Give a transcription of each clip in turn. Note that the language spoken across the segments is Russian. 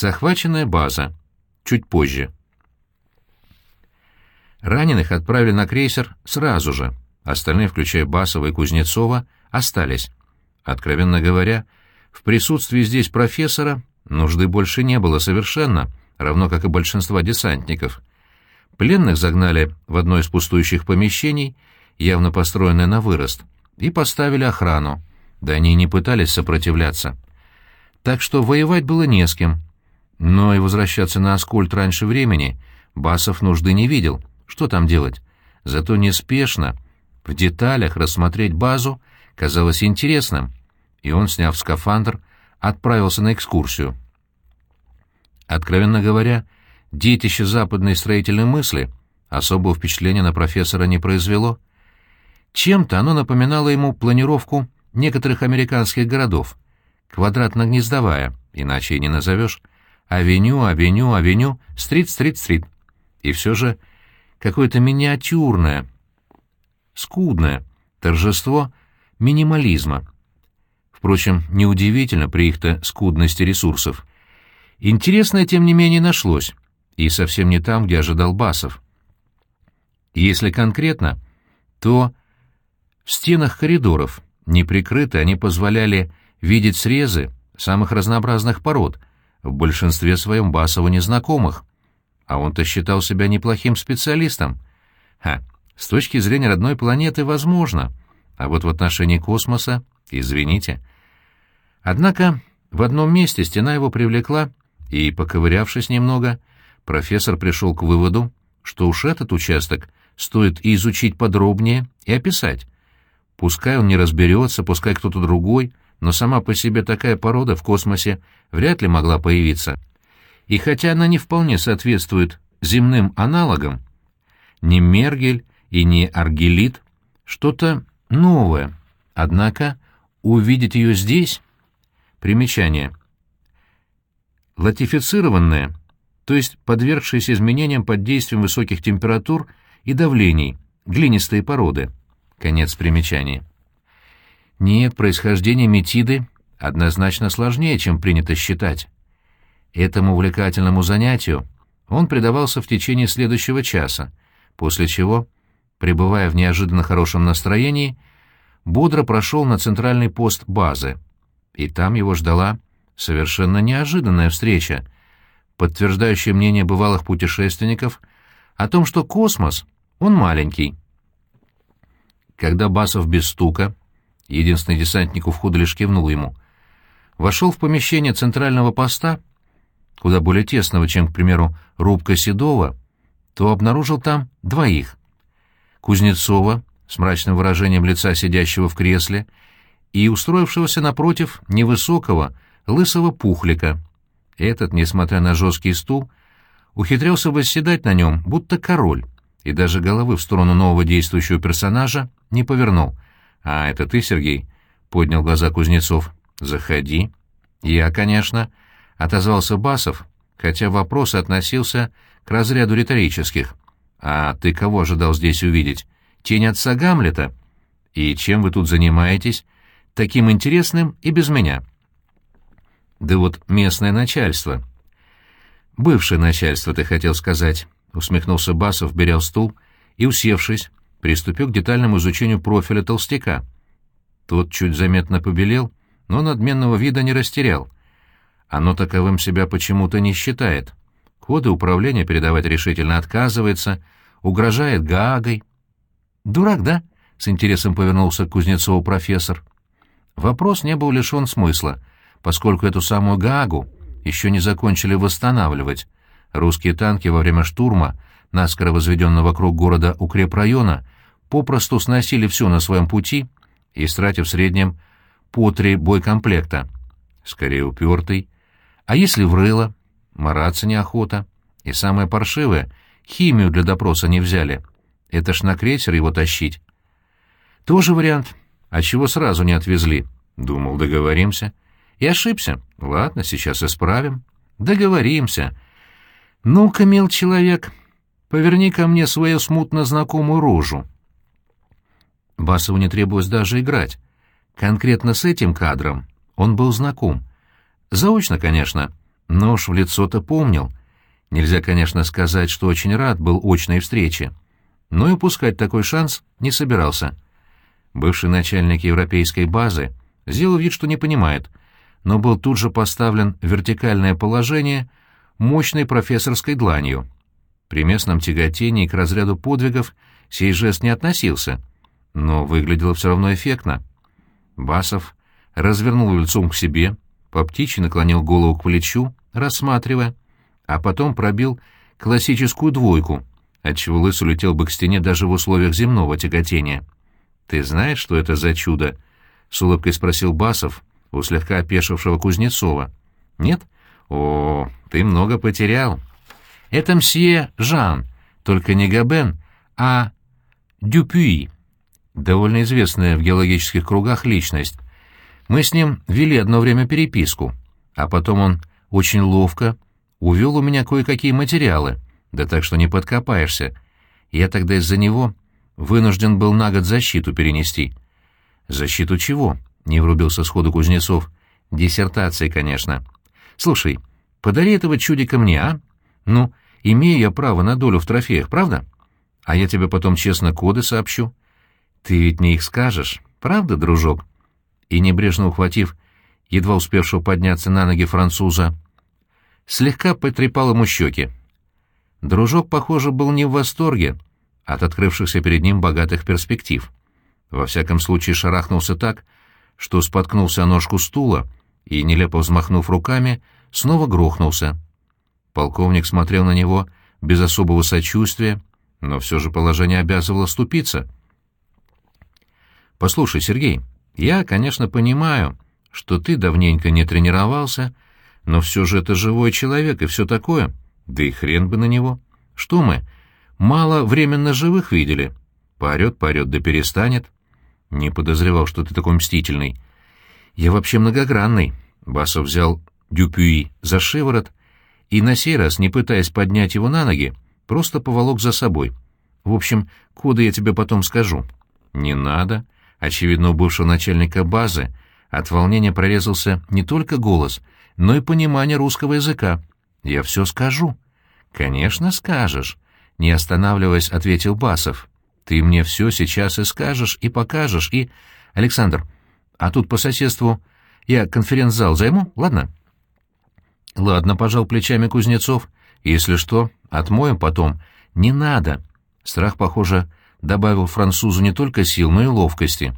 Захваченная база. Чуть позже. Раненых отправили на крейсер сразу же. Остальные, включая Басова и Кузнецова, остались. Откровенно говоря, в присутствии здесь профессора нужды больше не было совершенно, равно как и большинства десантников. Пленных загнали в одно из пустующих помещений, явно построенное на вырост, и поставили охрану. Да они не пытались сопротивляться. Так что воевать было не с кем. Но и возвращаться на Аскольд раньше времени Басов нужды не видел. Что там делать? Зато неспешно, в деталях рассмотреть базу казалось интересным, и он, сняв скафандр, отправился на экскурсию. Откровенно говоря, детище западной строительной мысли особого впечатления на профессора не произвело. Чем-то оно напоминало ему планировку некоторых американских городов. Квадратно-гнездовая, иначе и не назовешь. Авеню, авеню, авеню, стрит, стрит, стрит. И все же какое-то миниатюрное, скудное торжество минимализма. Впрочем, неудивительно при их-то скудности ресурсов. Интересное, тем не менее, нашлось, и совсем не там, где ожидал Басов. Если конкретно, то в стенах коридоров, неприкрыты, они позволяли видеть срезы самых разнообразных пород, в большинстве своем Басову незнакомых. А он-то считал себя неплохим специалистом. Ха, с точки зрения родной планеты возможно, а вот в отношении космоса, извините. Однако в одном месте стена его привлекла, и, поковырявшись немного, профессор пришел к выводу, что уж этот участок стоит и изучить подробнее, и описать. Пускай он не разберется, пускай кто-то другой, но сама по себе такая порода в космосе вряд ли могла появиться. И хотя она не вполне соответствует земным аналогам, ни Мергель и не аргелит, что-то новое. Однако увидеть ее здесь... Примечание. Латифицированная, то есть подвергшиеся изменениям под действием высоких температур и давлений, глинистые породы. Конец примечания. Нет, происхождение метиды однозначно сложнее, чем принято считать. Этому увлекательному занятию он предавался в течение следующего часа, после чего пребывая в неожиданно хорошем настроении, бодро прошел на центральный пост базы. И там его ждала совершенно неожиданная встреча, подтверждающая мнение бывалых путешественников о том, что космос, он маленький. Когда Басов без стука, единственный десантник у входа лишь кивнул ему, вошел в помещение центрального поста, куда более тесного, чем, к примеру, рубка Седова, то обнаружил там двоих. Кузнецова с мрачным выражением лица сидящего в кресле и устроившегося напротив невысокого, лысого пухлика. Этот, несмотря на жесткий стул, ухитрился восседать на нем, будто король, и даже головы в сторону нового действующего персонажа не повернул. «А, это ты, Сергей?» — поднял глаза Кузнецов. «Заходи». «Я, конечно», — отозвался Басов, хотя вопрос относился к разряду риторических. «А ты кого ожидал здесь увидеть? Тень отца Гамлета? И чем вы тут занимаетесь? Таким интересным и без меня». «Да вот местное начальство». «Бывшее начальство, ты хотел сказать», — усмехнулся Басов, беря стул и, усевшись, приступил к детальному изучению профиля толстяка. Тот чуть заметно побелел, но надменного вида не растерял. Оно таковым себя почему-то не считает. Коды управления передавать решительно отказывается, угрожает Гаагой. «Дурак, да?» — с интересом повернулся к Кузнецову профессор. Вопрос не был лишен смысла, поскольку эту самую Гаагу еще не закончили восстанавливать. Русские танки во время штурма, наскоро возведенного вокруг города укрепрайона, попросту сносили все на своем пути, истратив в среднем по три бойкомплекта. Скорее упертый. А если врыло? Мараться неохота. И самое паршивое — химию для допроса не взяли. Это ж на крейсер его тащить. Тоже вариант. А чего сразу не отвезли? Думал, договоримся. И ошибся. Ладно, сейчас исправим. Договоримся. Ну-ка, мил человек, поверни ко мне свою смутно знакомую рожу. Басову не требовалось даже играть. Конкретно с этим кадром он был знаком. Заочно, конечно, но уж в лицо-то помнил. Нельзя, конечно, сказать, что очень рад был очной встрече. Но и упускать такой шанс не собирался. Бывший начальник европейской базы сделал вид, что не понимает, но был тут же поставлен вертикальное положение мощной профессорской дланью. При местном тяготении к разряду подвигов сей жест не относился, но выглядело все равно эффектно. Басов развернул лицом к себе, по птичьи наклонил голову к плечу, рассматривая, а потом пробил классическую двойку, отчего лыс улетел бы к стене даже в условиях земного тяготения. «Ты знаешь, что это за чудо?» — с улыбкой спросил Басов у слегка опешившего Кузнецова. «Нет? О, ты много потерял. Это мсье Жан, только не Габен, а Дюпюи, довольно известная в геологических кругах личность. Мы с ним вели одно время переписку, а потом он очень ловко увел у меня кое-какие материалы, да так что не подкопаешься. Я тогда из-за него вынужден был на год защиту перенести. «Защиту чего?» — не врубился сходу Кузнецов. «Диссертации, конечно. Слушай, подари этого чудика мне, а? Ну, имею я право на долю в трофеях, правда? А я тебе потом честно коды сообщу. Ты ведь мне их скажешь, правда, дружок?» И, небрежно ухватив едва успевшего подняться на ноги француза, слегка потрепал ему щеки. Дружок, похоже, был не в восторге от открывшихся перед ним богатых перспектив. Во всяком случае, шарахнулся так, что споткнулся о ножку стула и, нелепо взмахнув руками, снова грохнулся. Полковник смотрел на него без особого сочувствия, но все же положение обязывало ступиться. «Послушай, Сергей, я, конечно, понимаю, что ты давненько не тренировался, но все же это живой человек и все такое. Да и хрен бы на него. Что мы? Мало временно живых видели. Поорет, поорет, да перестанет. Не подозревал, что ты такой мстительный. Я вообще многогранный. Басов взял Дюпюи за шиворот и на сей раз, не пытаясь поднять его на ноги, просто поволок за собой. В общем, коды я тебе потом скажу. Не надо. Очевидно, у бывшего начальника базы от волнения прорезался не только голос, но и понимание русского языка. «Я все скажу». «Конечно, скажешь», — не останавливаясь, ответил Басов. «Ты мне все сейчас и скажешь, и покажешь, и...» «Александр, а тут по соседству я конференц-зал займу, ладно?» «Ладно», — пожал плечами Кузнецов. «Если что, отмоем потом». «Не надо». Страх, похоже, добавил французу не только сил, но и ловкости.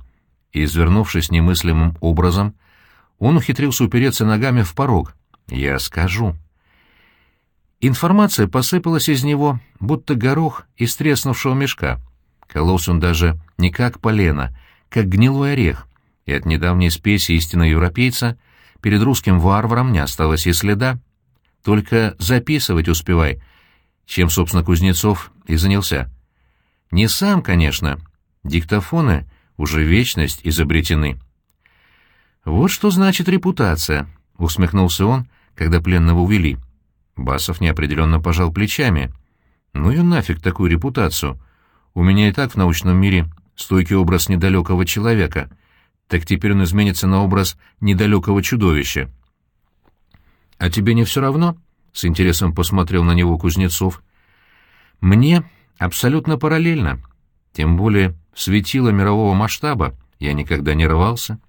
И, извернувшись немыслимым образом, он ухитрился упереться ногами в порог. «Я скажу». Информация посыпалась из него, будто горох из треснувшего мешка. Кололся он даже не как полено, как гнилой орех, и от недавней спеси истинного европейца перед русским варваром не осталось и следа. Только записывать успевай, чем, собственно, Кузнецов и занялся. Не сам, конечно. Диктофоны уже вечность изобретены. «Вот что значит репутация», — усмехнулся он, когда пленного увели. Басов неопределенно пожал плечами. «Ну и нафиг такую репутацию. У меня и так в научном мире стойкий образ недалекого человека. Так теперь он изменится на образ недалекого чудовища». «А тебе не все равно?» — с интересом посмотрел на него Кузнецов. «Мне Абсолютно параллельно. Тем более светило мирового масштаба я никогда не рвался.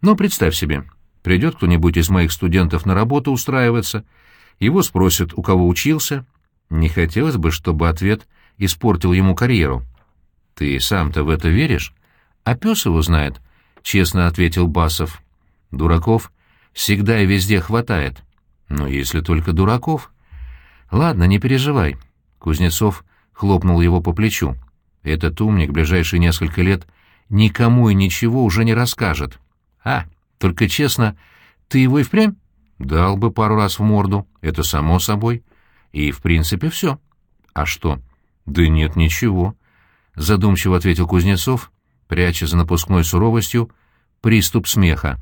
Но представь себе, придет кто-нибудь из моих студентов на работу устраиваться, его спросят, у кого учился. Не хотелось бы, чтобы ответ испортил ему карьеру. Ты сам-то в это веришь? А пес его знает, — честно ответил Басов. Дураков всегда и везде хватает. Но если только дураков. Ладно, не переживай. Кузнецов хлопнул его по плечу. «Этот умник ближайшие несколько лет никому и ничего уже не расскажет. А, только честно, ты его и впрямь?» «Дал бы пару раз в морду, это само собой. И, в принципе, все». «А что?» «Да нет, ничего», — задумчиво ответил Кузнецов, пряча за напускной суровостью приступ смеха.